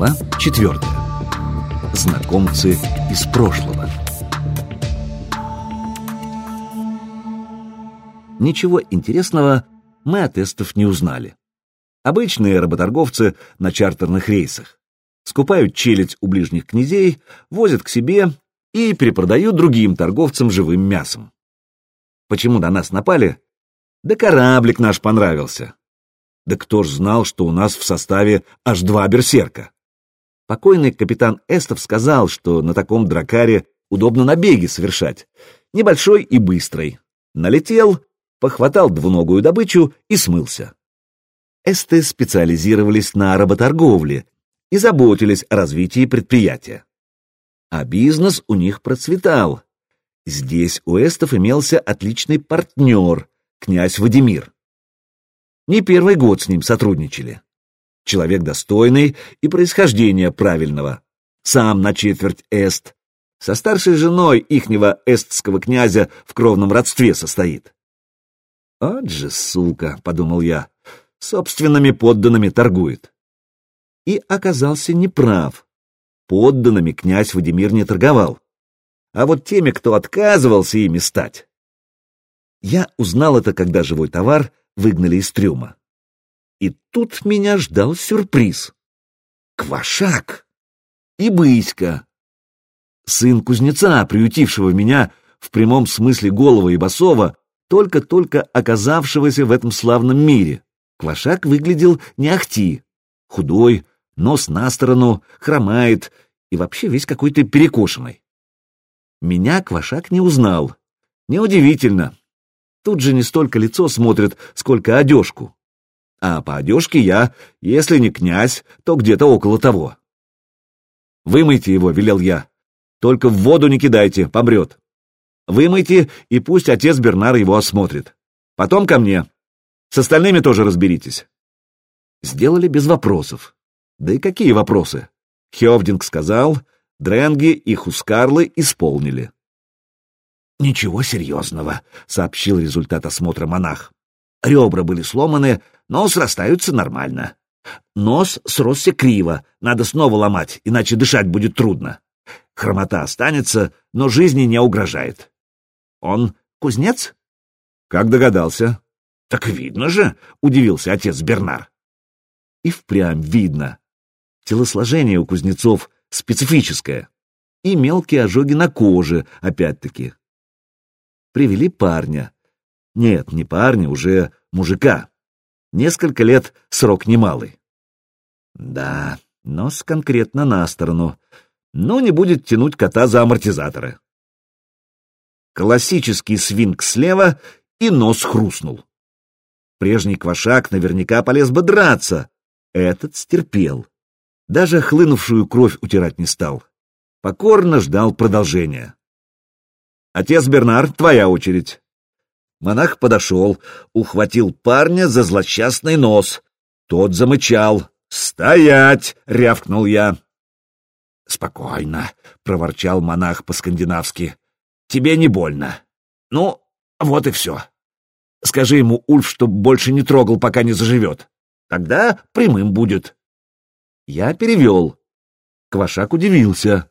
Глава четвертая. Знакомцы из прошлого. Ничего интересного мы от тестов не узнали. Обычные работорговцы на чартерных рейсах. Скупают челядь у ближних князей, возят к себе и перепродают другим торговцам живым мясом. Почему на нас напали? Да кораблик наш понравился. Да кто ж знал, что у нас в составе аж два берсерка? Покойный капитан Эстов сказал, что на таком дракаре удобно набеги совершать, небольшой и быстрый. Налетел, похватал двуногую добычу и смылся. Эсты специализировались на работорговле и заботились о развитии предприятия. А бизнес у них процветал. Здесь у эстов имелся отличный партнер, князь Вадимир. Не первый год с ним сотрудничали. Человек достойный и происхождения правильного. Сам на четверть эст. Со старшей женой ихнего эстского князя в кровном родстве состоит. «От же, сука!» — подумал я. «Собственными подданными торгует». И оказался неправ. Подданными князь Вадимир не торговал. А вот теми, кто отказывался ими стать. Я узнал это, когда живой товар выгнали из трюма. И тут меня ждал сюрприз. Квашак и Быська. Сын кузнеца, приютившего меня в прямом смысле голого и босого, только-только оказавшегося в этом славном мире. Квашак выглядел не ахти. Худой, нос на сторону, хромает и вообще весь какой-то перекошенный. Меня Квашак не узнал. Неудивительно, Тут же не столько лицо смотрит, сколько одежку. А по одежке я, если не князь, то где-то около того. «Вымойте его», — велел я. «Только в воду не кидайте, помрет. Вымойте, и пусть отец Бернар его осмотрит. Потом ко мне. С остальными тоже разберитесь». Сделали без вопросов. Да и какие вопросы? Хевдинг сказал, Дренги и Хускарлы исполнили. «Ничего серьезного», — сообщил результат осмотра монах. Ребра были сломаны, но срастаются нормально. Нос сросся криво, надо снова ломать, иначе дышать будет трудно. Хромота останется, но жизни не угрожает. Он кузнец? Как догадался? Так видно же, удивился отец Бернар. И впрямь видно. Телосложение у кузнецов специфическое. И мелкие ожоги на коже, опять-таки привели парня. Нет, не парня, уже мужика. Несколько лет срок немалый. Да, нос конкретно на сторону. Но не будет тянуть кота за амортизаторы. Классический свинг слева, и нос хрустнул. Прежний квашак наверняка полез бы драться. Этот стерпел. Даже хлынувшую кровь утирать не стал. Покорно ждал продолжения. Отец Бернар, твоя очередь. Монах подошел, ухватил парня за злосчастный нос. Тот замычал. «Стоять!» — рявкнул я. «Спокойно», — проворчал монах по-скандинавски. «Тебе не больно. Ну, вот и все. Скажи ему, Ульф, чтоб больше не трогал, пока не заживет. Тогда прямым будет». Я перевел. Квашак удивился.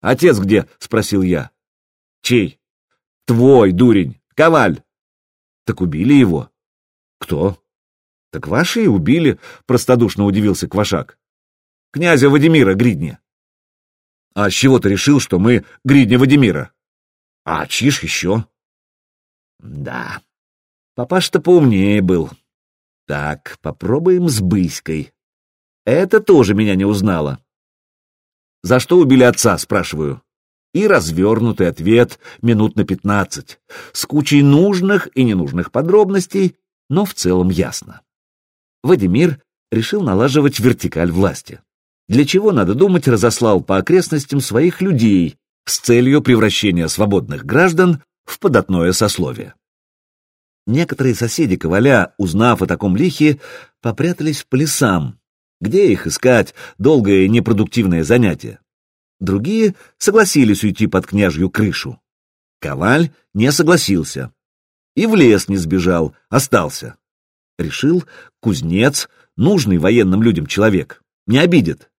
«Отец где?» — спросил я. Чей? Твой, дурень, Коваль. Так убили его. Кто? Так ваши и убили, простодушно удивился Квашак. Князя Вадимира Гридня. А с чего ты решил, что мы Гридня Вадимира? А чьи ж еще? Да, папаш-то поумнее был. Так, попробуем с Быськой. Это тоже меня не узнала. За что убили отца, спрашиваю и развернутый ответ минут на пятнадцать, с кучей нужных и ненужных подробностей, но в целом ясно. Вадимир решил налаживать вертикаль власти. Для чего, надо думать, разослал по окрестностям своих людей с целью превращения свободных граждан в податное сословие. Некоторые соседи Коваля, узнав о таком лихе, попрятались по лесам. Где их искать, долгое непродуктивное занятие? Другие согласились уйти под княжью крышу. Коваль не согласился. И в лес не сбежал, остался. Решил, кузнец, нужный военным людям человек, не обидит.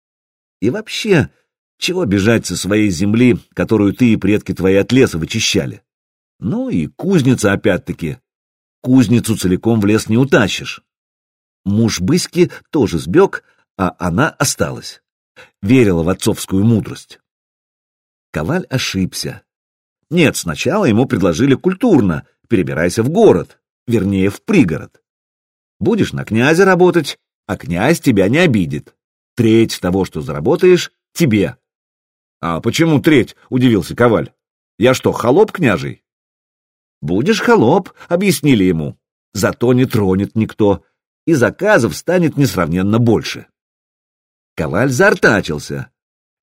И вообще, чего бежать со своей земли, которую ты и предки твои от леса вычищали? Ну и кузница опять-таки. Кузницу целиком в лес не утащишь. Муж Быськи тоже сбег, а она осталась. Верила в отцовскую мудрость. Коваль ошибся. Нет, сначала ему предложили культурно, перебирайся в город, вернее, в пригород. Будешь на князя работать, а князь тебя не обидит. Треть того, что заработаешь, тебе. А почему треть? — удивился Коваль. Я что, холоп княжий? Будешь холоп, — объяснили ему. Зато не тронет никто, и заказов станет несравненно больше. Коваль заортачился.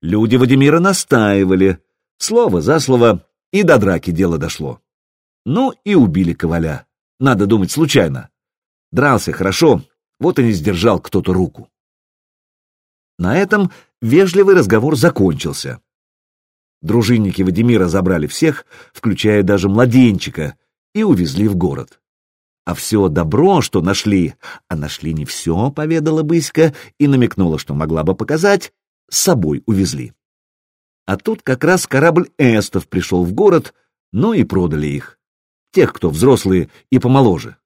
Люди Вадимира настаивали. Слово за слово, и до драки дело дошло. Ну и убили Коваля. Надо думать случайно. Дрался хорошо, вот и не сдержал кто-то руку. На этом вежливый разговор закончился. Дружинники Вадимира забрали всех, включая даже младенчика, и увезли в город. А все добро, что нашли, а нашли не все, поведала Быська и намекнула, что могла бы показать, с собой увезли. А тут как раз корабль эстов пришел в город, но и продали их. Тех, кто взрослые и помоложе.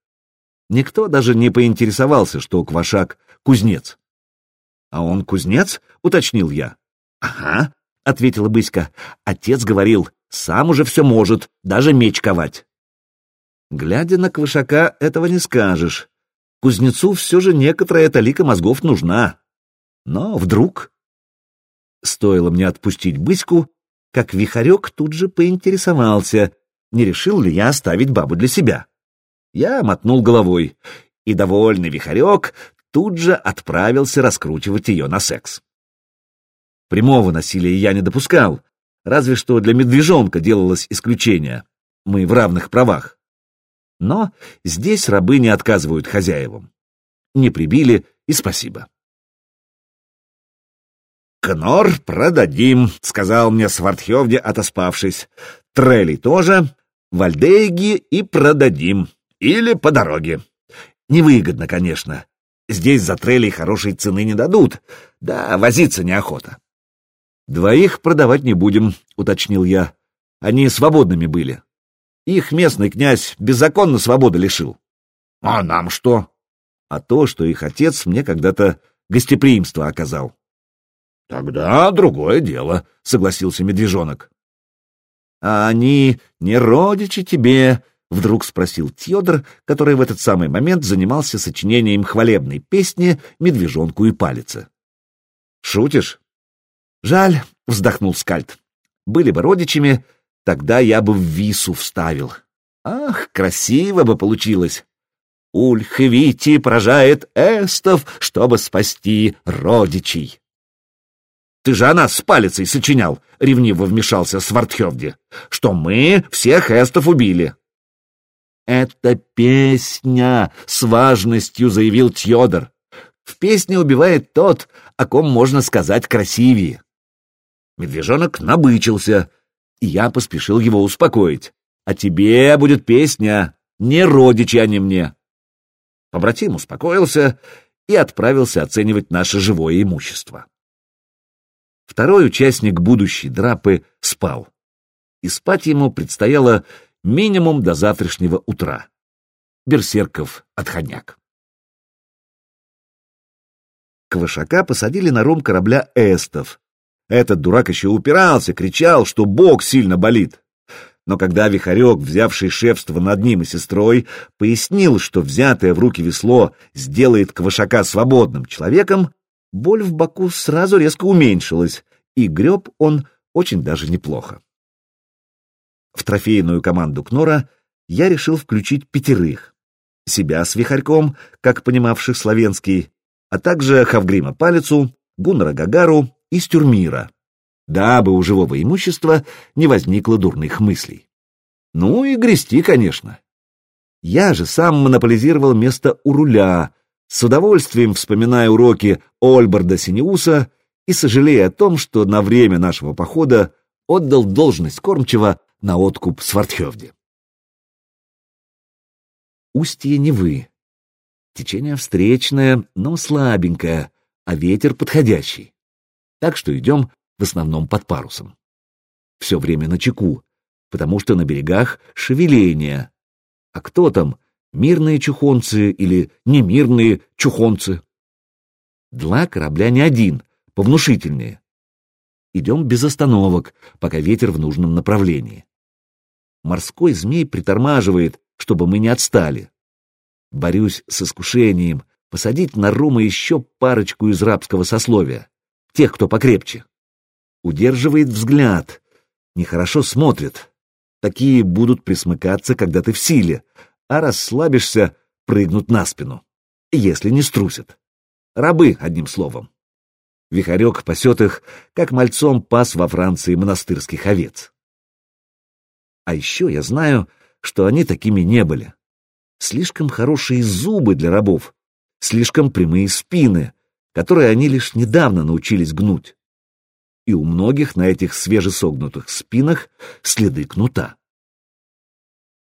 Никто даже не поинтересовался, что Квашак — кузнец. «А он кузнец?» — уточнил я. «Ага», — ответила Быська. «Отец говорил, сам уже все может, даже меч ковать». Глядя на Квашака, этого не скажешь. Кузнецу все же некоторая талика мозгов нужна. Но вдруг... Стоило мне отпустить Быську, как Вихарек тут же поинтересовался, не решил ли я оставить бабу для себя. Я мотнул головой, и довольный Вихарек тут же отправился раскручивать ее на секс. Прямого насилия я не допускал, разве что для медвежонка делалось исключение. Мы в равных правах. Но здесь рабы не отказывают хозяевам. Не прибили и спасибо. «Кнор продадим», — сказал мне Свардхевде, отоспавшись. «Трели тоже, Вальдейги и продадим. Или по дороге. Невыгодно, конечно. Здесь за трелей хорошей цены не дадут. Да, возиться неохота». «Двоих продавать не будем», — уточнил я. «Они свободными были. Их местный князь беззаконно свободы лишил». «А нам что?» «А то, что их отец мне когда-то гостеприимство оказал». Тогда другое дело, согласился медвежонок. А они не родичи тебе? Вдруг спросил Тьодор, который в этот самый момент занимался сочинением хвалебной песни «Медвежонку и палице». «Шутишь?» «Жаль», — вздохнул Скальд. «Были бы родичами, тогда я бы в вису вставил. Ах, красиво бы получилось! Ульх Вити поражает эстов, чтобы спасти родичей». Ты же о нас с палицей сочинял, — ревниво вмешался Свардхевди, — что мы всех эстов убили. «Это песня!» — с важностью заявил Тьодор. «В песне убивает тот, о ком можно сказать красивее». Медвежонок набычился, и я поспешил его успокоить. «А тебе будет песня, не родичи они мне». Побратим успокоился и отправился оценивать наше живое имущество. Второй участник будущей драпы спал. И спать ему предстояло минимум до завтрашнего утра. Берсерков отходняк. Квашака посадили на ром корабля эстов. Этот дурак еще упирался, кричал, что бог сильно болит. Но когда Вихарек, взявший шефство над ним и сестрой, пояснил, что взятое в руки весло сделает Квашака свободным человеком, боль в боку сразу резко уменьшилась, и греб он очень даже неплохо. В трофейную команду Кнора я решил включить пятерых. Себя с Вихарьком, как понимавших славянский, а также Хавгрима Палицу, Гуннера Гагару и Стюрмира, дабы у живого имущества не возникло дурных мыслей. Ну и грести, конечно. Я же сам монополизировал место у руля, с удовольствием вспоминая уроки Ольбарда Синеуса и сожалея о том, что на время нашего похода отдал должность кормчего на откуп Свардхевде. Устье Невы. Течение встречное, но слабенькое, а ветер подходящий. Так что идем в основном под парусом. Все время на чеку, потому что на берегах шевеление. А кто там, мирные чухонцы или немирные чухонцы? Два корабля не один, повнушительнее. Идем без остановок, пока ветер в нужном направлении. Морской змей притормаживает, чтобы мы не отстали. Борюсь с искушением посадить на Рома еще парочку из рабского сословия, тех, кто покрепче. Удерживает взгляд, нехорошо смотрит. Такие будут присмыкаться, когда ты в силе, а расслабишься, прыгнут на спину, если не струсят. Рабы, одним словом. Вихарек пасет их, как мальцом пас во Франции монастырских овец. А еще я знаю, что они такими не были. Слишком хорошие зубы для рабов, слишком прямые спины, которые они лишь недавно научились гнуть. И у многих на этих свежесогнутых спинах следы кнута.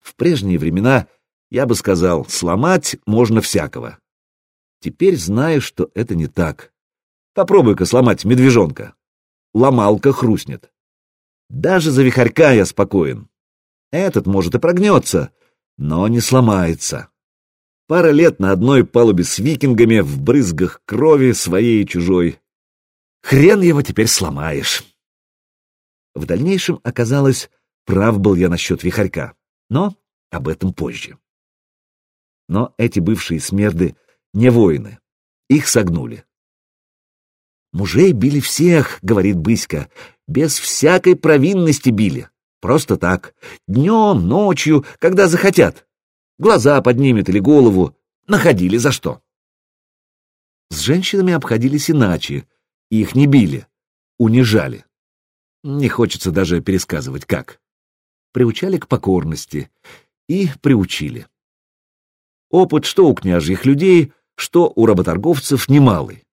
В прежние времена я бы сказал, сломать можно всякого. Теперь знаю, что это не так. Попробуй-ка сломать медвежонка. Ломалка хрустнет. Даже за вихарька я спокоен. Этот, может, и прогнется, но не сломается. Пара лет на одной палубе с викингами в брызгах крови своей и чужой. Хрен его теперь сломаешь. В дальнейшем оказалось, прав был я насчет вихарька, но об этом позже. Но эти бывшие смерды не воины. Их согнули. Мужей били всех, говорит Быська, без всякой провинности били. Просто так, днем, ночью, когда захотят. Глаза поднимет или голову, находили за что. С женщинами обходились иначе, их не били, унижали. Не хочется даже пересказывать, как. Приучали к покорности и приучили. Опыт что у княжьих людей, что у работорговцев немалый.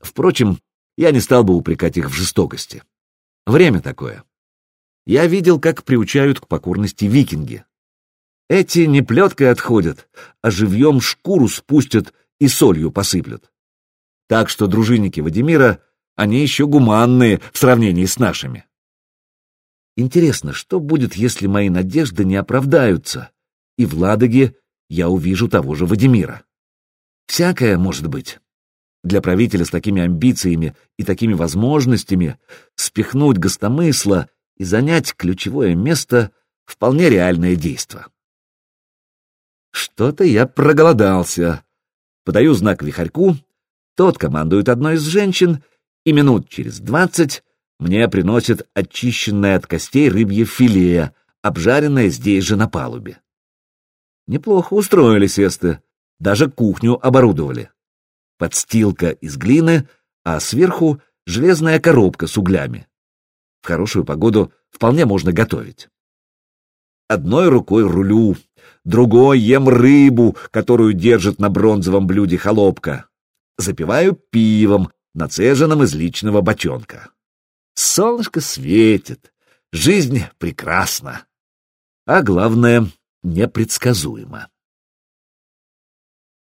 Впрочем, я не стал бы упрекать их в жестокости. Время такое. Я видел, как приучают к покорности викинги. Эти не плеткой отходят, а живьем шкуру спустят и солью посыплют. Так что дружинники Вадимира, они еще гуманные в сравнении с нашими. Интересно, что будет, если мои надежды не оправдаются, и в Ладоге я увижу того же Вадимира? Всякое может быть. Для правителя с такими амбициями и такими возможностями спихнуть гостомысла и занять ключевое место — вполне реальное действо. Что-то я проголодался. Подаю знак вихарьку, тот командует одной из женщин, и минут через двадцать мне приносят очищенное от костей рыбье филе, обжаренное здесь же на палубе. Неплохо устроились эсты, даже кухню оборудовали подстилка из глины, а сверху железная коробка с углями. В хорошую погоду вполне можно готовить. Одной рукой рулю, другой ем рыбу, которую держит на бронзовом блюде холопка. Запиваю пивом, нацеженным из личного бочонка. Солнышко светит, жизнь прекрасна. А главное, непредсказуема.